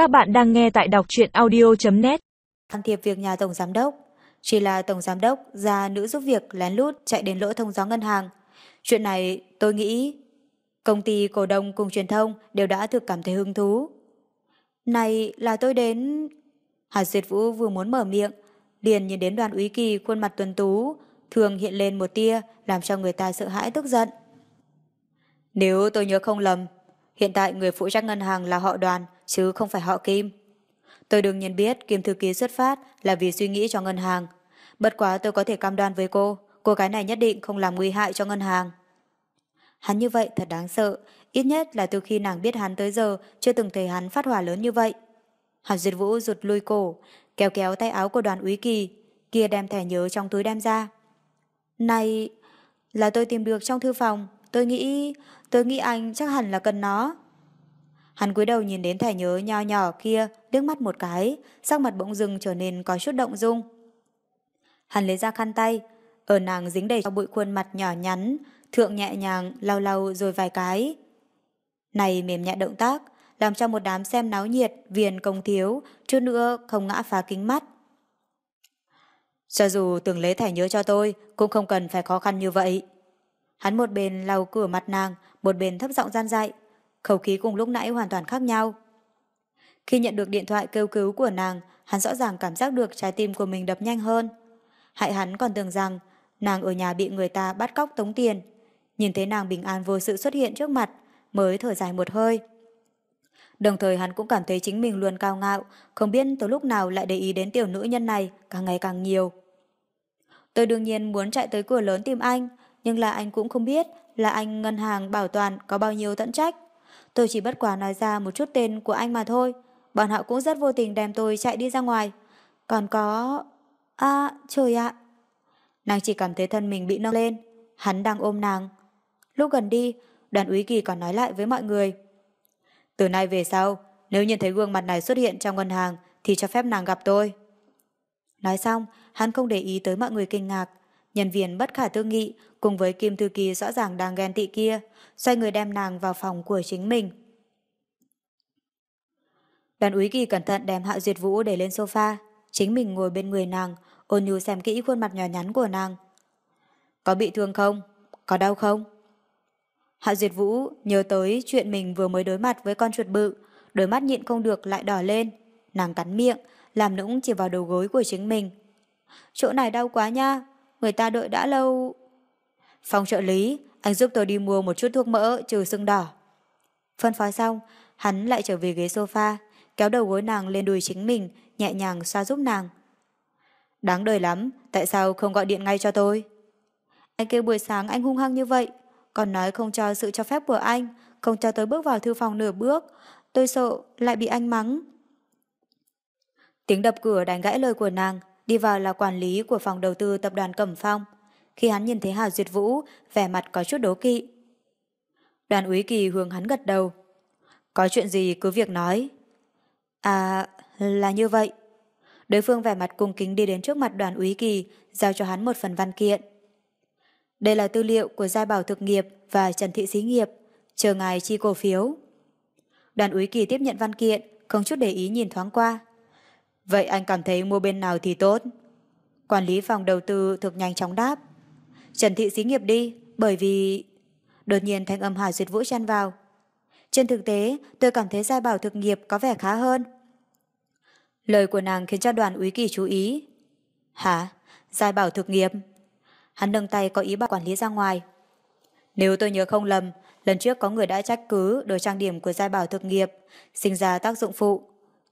Các bạn đang nghe tại đọc truyện audio.net Can thiệp việc nhà Tổng Giám Đốc. Chỉ là Tổng Giám Đốc ra nữ giúp việc lén lút chạy đến lỗ thông gió ngân hàng. Chuyện này tôi nghĩ công ty cổ đông cùng truyền thông đều đã thực cảm thấy hứng thú. Này là tôi đến... Hà Duyệt Vũ vừa muốn mở miệng, liền nhìn đến đoàn úy kỳ khuôn mặt tuần tú, thường hiện lên một tia làm cho người ta sợ hãi tức giận. Nếu tôi nhớ không lầm, hiện tại người phụ trách ngân hàng là họ đoàn, chứ không phải họ Kim. Tôi đương nhiên biết Kim Thư Ký xuất phát là vì suy nghĩ cho ngân hàng. Bất quá tôi có thể cam đoan với cô, cô gái này nhất định không làm nguy hại cho ngân hàng. Hắn như vậy thật đáng sợ, ít nhất là từ khi nàng biết hắn tới giờ chưa từng thấy hắn phát hỏa lớn như vậy. Hàn Duyệt Vũ rụt lui cổ, kéo kéo tay áo của đoàn úy kỳ, kia đem thẻ nhớ trong túi đem ra. Này, là tôi tìm được trong thư phòng, tôi nghĩ, tôi nghĩ anh chắc hẳn là cần nó. Hắn cúi đầu nhìn đến thẻ nhớ nho nhỏ kia, liếc mắt một cái, sắc mặt bỗng dưng trở nên có chút động dung. Hắn lấy ra khăn tay, ở nàng dính đầy cho bụi khuôn mặt nhỏ nhắn, thượng nhẹ nhàng lau lau rồi vài cái. Này mềm nhẹ động tác, làm cho một đám xem náo nhiệt, viền công thiếu, chút nữa không ngã phá kính mắt. Cho dù tưởng lấy thẻ nhớ cho tôi, cũng không cần phải khó khăn như vậy. Hắn một bên lau cửa mặt nàng, một bên thấp giọng gian dạy, khẩu khí cùng lúc nãy hoàn toàn khác nhau. Khi nhận được điện thoại kêu cứu của nàng, hắn rõ ràng cảm giác được trái tim của mình đập nhanh hơn. Hại hắn còn tưởng rằng nàng ở nhà bị người ta bắt cóc tống tiền. Nhìn thấy nàng bình an vô sự xuất hiện trước mặt, mới thở dài một hơi. Đồng thời hắn cũng cảm thấy chính mình luôn cao ngạo, không biết từ lúc nào lại để ý đến tiểu nữ nhân này càng ngày càng nhiều. Tôi đương nhiên muốn chạy tới cửa lớn tìm anh, nhưng là anh cũng không biết là anh ngân hàng bảo toàn có bao nhiêu tận trách. Tôi chỉ bất quá nói ra một chút tên của anh mà thôi. Bọn họ cũng rất vô tình đem tôi chạy đi ra ngoài. Còn có... À, trời ạ! Nàng chỉ cảm thấy thân mình bị nâng lên. Hắn đang ôm nàng. Lúc gần đi, đoàn úy kỳ còn nói lại với mọi người. Từ nay về sau, nếu nhìn thấy gương mặt này xuất hiện trong ngân hàng thì cho phép nàng gặp tôi. Nói xong, hắn không để ý tới mọi người kinh ngạc. Nhân viên bất khả tư nghị cùng với Kim Thư Kỳ rõ ràng đang ghen tị kia, xoay người đem nàng vào phòng của chính mình. Đoàn úy kỳ cẩn thận đem Hạ Duyệt Vũ để lên sofa, chính mình ngồi bên người nàng, ôn nhu xem kỹ khuôn mặt nhỏ nhắn của nàng. Có bị thương không? Có đau không? Hạ Duyệt Vũ nhớ tới chuyện mình vừa mới đối mặt với con chuột bự, đôi mắt nhịn không được lại đỏ lên. Nàng cắn miệng, làm nũng chỉ vào đầu gối của chính mình. Chỗ này đau quá nha, người ta đợi đã lâu. Phòng trợ lý, anh giúp tôi đi mua một chút thuốc mỡ trừ sưng đỏ. Phân phối xong, hắn lại trở về ghế sofa, kéo đầu gối nàng lên đùi chính mình, nhẹ nhàng xoa giúp nàng. Đáng đời lắm, tại sao không gọi điện ngay cho tôi? Anh kêu buổi sáng anh hung hăng như vậy, còn nói không cho sự cho phép của anh, không cho tôi bước vào thư phòng nửa bước. Tôi sợ lại bị anh mắng. Tiếng đập cửa đánh gãy lời của nàng, đi vào là quản lý của phòng đầu tư tập đoàn Cẩm Phong. Khi hắn nhìn thấy Hà Duyệt Vũ, vẻ mặt có chút đố kỵ. Đoàn úy kỳ hướng hắn gật đầu. Có chuyện gì cứ việc nói. À, là như vậy. Đối phương vẻ mặt cung kính đi đến trước mặt đoàn úy kỳ, giao cho hắn một phần văn kiện. Đây là tư liệu của Gia Bảo Thực nghiệp và Trần Thị Xí nghiệp, chờ ngài chi cổ phiếu. Đoàn úy kỳ tiếp nhận văn kiện, không chút để ý nhìn thoáng qua. Vậy anh cảm thấy mua bên nào thì tốt? Quản lý phòng đầu tư thực nhanh chóng đáp. Trần Thị Xí nghiệp đi, bởi vì... Đột nhiên thanh âm Hà Duyệt Vũ chen vào. Trên thực tế, tôi cảm thấy Gia Bảo thực nghiệp có vẻ khá hơn. Lời của nàng khiến cho đoàn úy kỳ chú ý. Hả? Gia Bảo thực nghiệp? Hắn nâng tay có ý bảo quản lý ra ngoài. Nếu tôi nhớ không lầm, lần trước có người đã trách cứ đồ trang điểm của Gia Bảo thực nghiệp, sinh ra tác dụng phụ.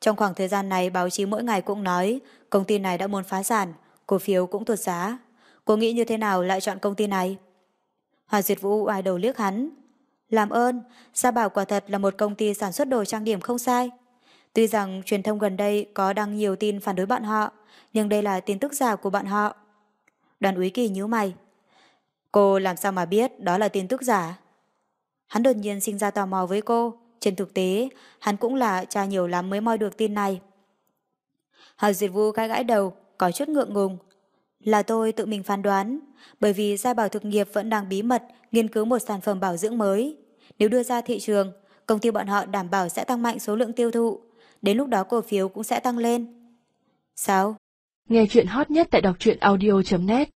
Trong khoảng thời gian này, báo chí mỗi ngày cũng nói công ty này đã muốn phá sản, cổ phiếu cũng tuột giá. Cô nghĩ như thế nào lại chọn công ty này? Hòa Diệt Vũ ai đầu liếc hắn. Làm ơn, Gia Bảo quả thật là một công ty sản xuất đồ trang điểm không sai. Tuy rằng truyền thông gần đây có đăng nhiều tin phản đối bọn họ, nhưng đây là tin tức giả của bọn họ. Đoàn úy kỳ nhíu mày. Cô làm sao mà biết đó là tin tức giả? Hắn đột nhiên sinh ra tò mò với cô. Trên thực tế, hắn cũng là cha nhiều lắm mới moi được tin này. Hà Diệt Vu gãi gãi đầu, có chút ngượng ngùng. Là tôi tự mình phán đoán, bởi vì Gia Bảo Thực nghiệp vẫn đang bí mật nghiên cứu một sản phẩm bảo dưỡng mới. Nếu đưa ra thị trường, công ty bọn họ đảm bảo sẽ tăng mạnh số lượng tiêu thụ. đến lúc đó cổ phiếu cũng sẽ tăng lên. Sao? Nghe chuyện hot nhất tại đọc truyện audio.net